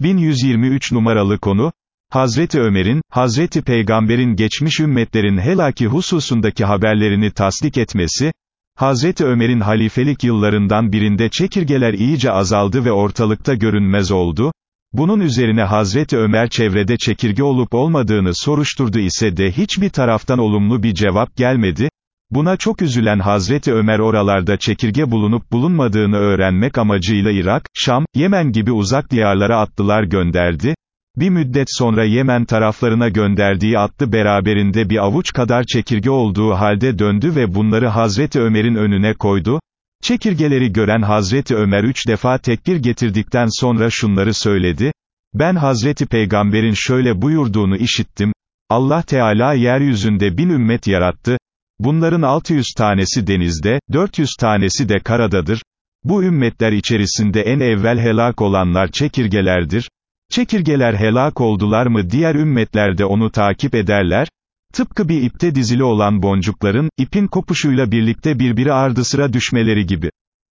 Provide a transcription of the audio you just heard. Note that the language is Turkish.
1123 numaralı konu, Hazreti Ömer'in, Hazreti Peygamber'in geçmiş ümmetlerin helaki hususundaki haberlerini tasdik etmesi, Hazreti Ömer'in halifelik yıllarından birinde çekirgeler iyice azaldı ve ortalıkta görünmez oldu, bunun üzerine Hazreti Ömer çevrede çekirge olup olmadığını soruşturdu ise de hiçbir taraftan olumlu bir cevap gelmedi, buna çok üzülen Hazreti Ömer oralarda çekirge bulunup bulunmadığını öğrenmek amacıyla Irak, Şam, Yemen gibi uzak diyarlara atlılar gönderdi, bir müddet sonra Yemen taraflarına gönderdiği atlı beraberinde bir avuç kadar çekirge olduğu halde döndü ve bunları Hazreti Ömer'in önüne koydu, Çekirgeleri gören Hazreti Ömer üç defa tekbir getirdikten sonra şunları söyledi, ben Hazreti Peygamber'in şöyle buyurduğunu işittim, Allah Teala yeryüzünde bin ümmet yarattı, bunların 600 tanesi denizde, 400 tanesi de karadadır, bu ümmetler içerisinde en evvel helak olanlar çekirgelerdir, çekirgeler helak oldular mı diğer ümmetler de onu takip ederler, Tıpkı bir ipte dizili olan boncukların, ipin kopuşuyla birlikte birbiri ardı sıra düşmeleri gibi.